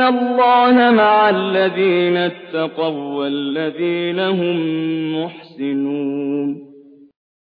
إِنَّ اللَّهَ مَعَ الَّذِينَ اتَّقَوا وَّالَّذِينَ هُم مُّحْسِنُونَ